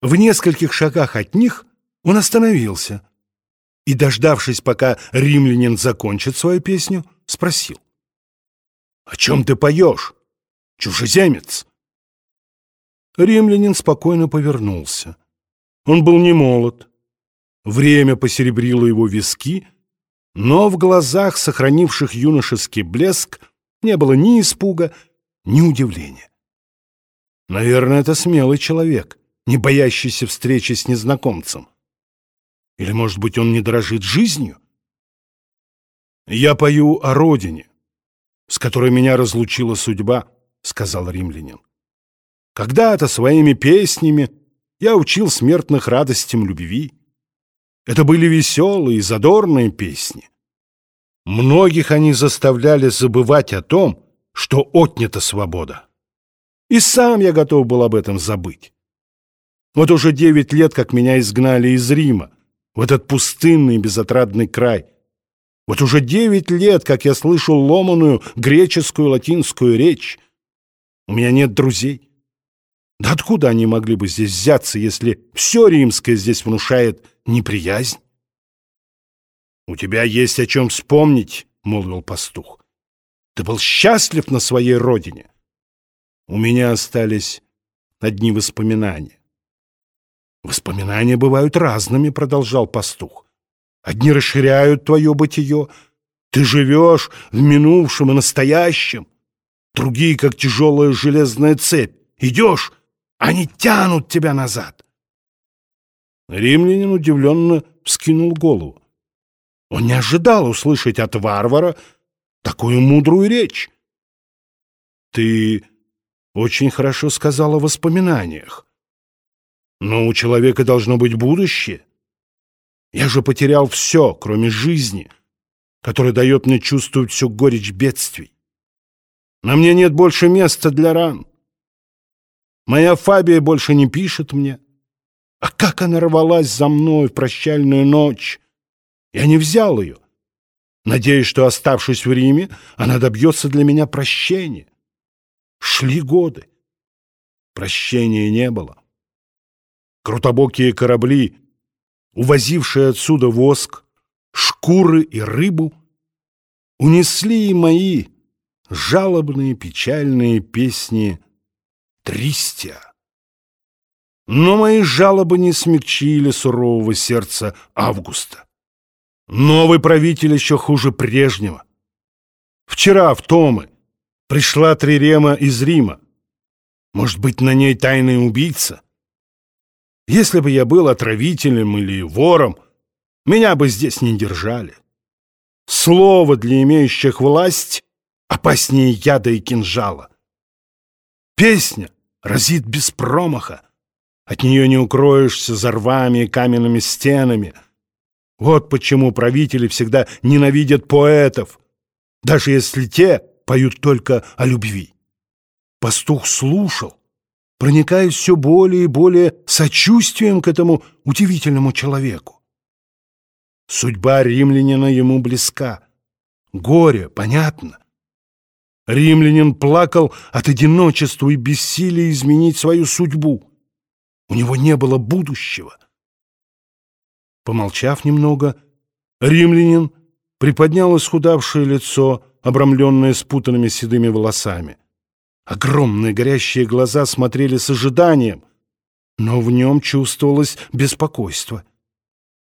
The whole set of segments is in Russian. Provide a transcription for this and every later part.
В нескольких шагах от них он остановился и, дождавшись, пока римлянин закончит свою песню, спросил. «О чем ты поешь, чужеземец?» Римлянин спокойно повернулся. Он был не молод. Время посеребрило его виски, но в глазах, сохранивших юношеский блеск, не было ни испуга, ни удивления. Наверное, это смелый человек, не боящийся встречи с незнакомцем. Или, может быть, он не дорожит жизнью? «Я пою о родине, с которой меня разлучила судьба», — сказал римлянин. «Когда-то своими песнями я учил смертных радостям любви. Это были веселые, задорные песни. Многих они заставляли забывать о том, что отнята свобода. И сам я готов был об этом забыть. Вот уже девять лет, как меня изгнали из Рима, в этот пустынный безотрадный край. Вот уже девять лет, как я слышу ломаную греческую латинскую речь. У меня нет друзей. Да откуда они могли бы здесь взяться, если все римское здесь внушает неприязнь? «У тебя есть о чем вспомнить», — молвил пастух. «Ты был счастлив на своей родине». У меня остались одни воспоминания. Воспоминания бывают разными, продолжал пастух. Одни расширяют твое бытие. Ты живешь в минувшем и настоящем. Другие, как тяжелая железная цепь. Идешь, они тянут тебя назад. Римлянин удивленно вскинул голову. Он не ожидал услышать от варвара такую мудрую речь. Ты очень хорошо сказал о воспоминаниях. Но у человека должно быть будущее. Я же потерял все, кроме жизни, которая дает мне чувствовать всю горечь бедствий. На мне нет больше места для ран. Моя Фабия больше не пишет мне. А как она рвалась за мной в прощальную ночь! Я не взял ее. Надеюсь, что, оставшись в Риме, она добьется для меня прощения. Шли годы. Прощения не было. Крутобокие корабли, увозившие отсюда воск, шкуры и рыбу, унесли и мои жалобные печальные песни Тристия. Но мои жалобы не смягчили сурового сердца Августа. Новый правитель еще хуже прежнего. Вчера в Томы Пришла Трирема из Рима. Может быть, на ней тайный убийца? Если бы я был отравителем или вором, меня бы здесь не держали. Слово для имеющих власть опаснее яда и кинжала. Песня разит без промаха. От нее не укроешься за рвами и каменными стенами. Вот почему правители всегда ненавидят поэтов, даже если те поют только о любви. Пастух слушал, проникаясь все более и более сочувствием к этому удивительному человеку. Судьба римлянина ему близка. Горе, понятно. Римлянин плакал от одиночества и бессилия изменить свою судьбу. У него не было будущего. Помолчав немного, римлянин приподнял исхудавшее лицо, обрамленное спутанными седыми волосами. Огромные горящие глаза смотрели с ожиданием, но в нем чувствовалось беспокойство.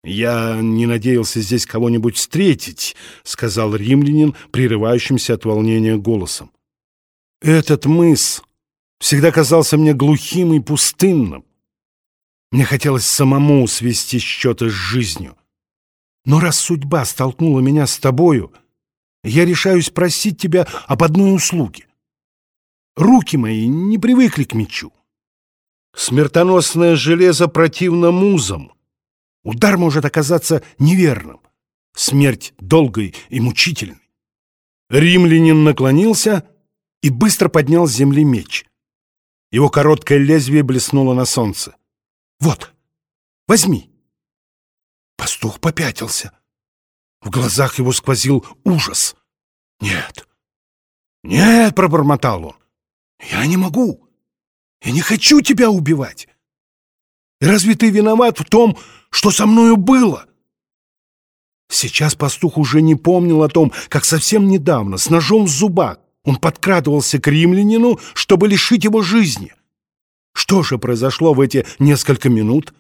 «Я не надеялся здесь кого-нибудь встретить», — сказал римлянин, прерывающимся от волнения голосом. «Этот мыс всегда казался мне глухим и пустынным. Мне хотелось самому свести счеты с жизнью. Но раз судьба столкнула меня с тобою, я решаюсь просить тебя об одной услуге. Руки мои не привыкли к мечу. Смертоносное железо противно музам. Удар может оказаться неверным. Смерть долгой и мучительной. Римлянин наклонился и быстро поднял с земли меч. Его короткое лезвие блеснуло на солнце. «Вот, возьми!» Пастух попятился. В глазах его сквозил ужас. «Нет, нет!» — пробормотал он. «Я не могу! Я не хочу тебя убивать!» Разве ты виноват в том, что со мною было?» Сейчас пастух уже не помнил о том, как совсем недавно, с ножом в зубах, он подкрадывался к римлянину, чтобы лишить его жизни. Что же произошло в эти несколько минут?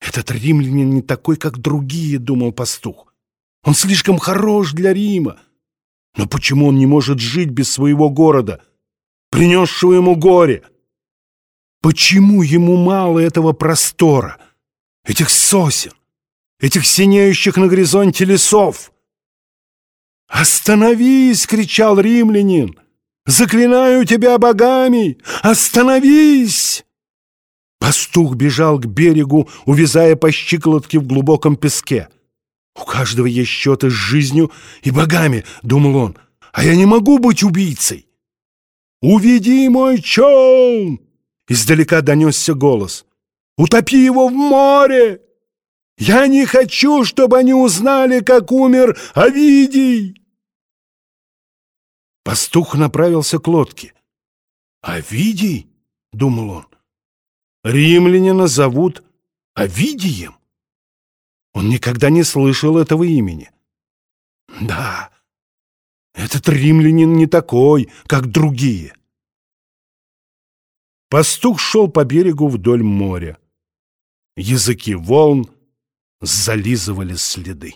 Этот римлянин не такой, как другие, думал пастух. Он слишком хорош для Рима. Но почему он не может жить без своего города, принесшего ему горе? Почему ему мало этого простора, этих сосен, этих синеющих на горизонте лесов? «Остановись!» — кричал римлянин. «Заклинаю тебя богами! Остановись!» Пастух бежал к берегу, увязая по щиколотке в глубоком песке. «У каждого есть счеты с жизнью и богами», — думал он, «а я не могу быть убийцей». «Уведи мой челн!» — издалека донесся голос. «Утопи его в море! Я не хочу, чтобы они узнали, как умер Овидий!» Пастух направился к лодке. «Овидий?» — думал он. «Римлянина зовут Овидием?» Он никогда не слышал этого имени. Да, этот римлянин не такой, как другие. Пастух шел по берегу вдоль моря. Языки волн зализывали следы.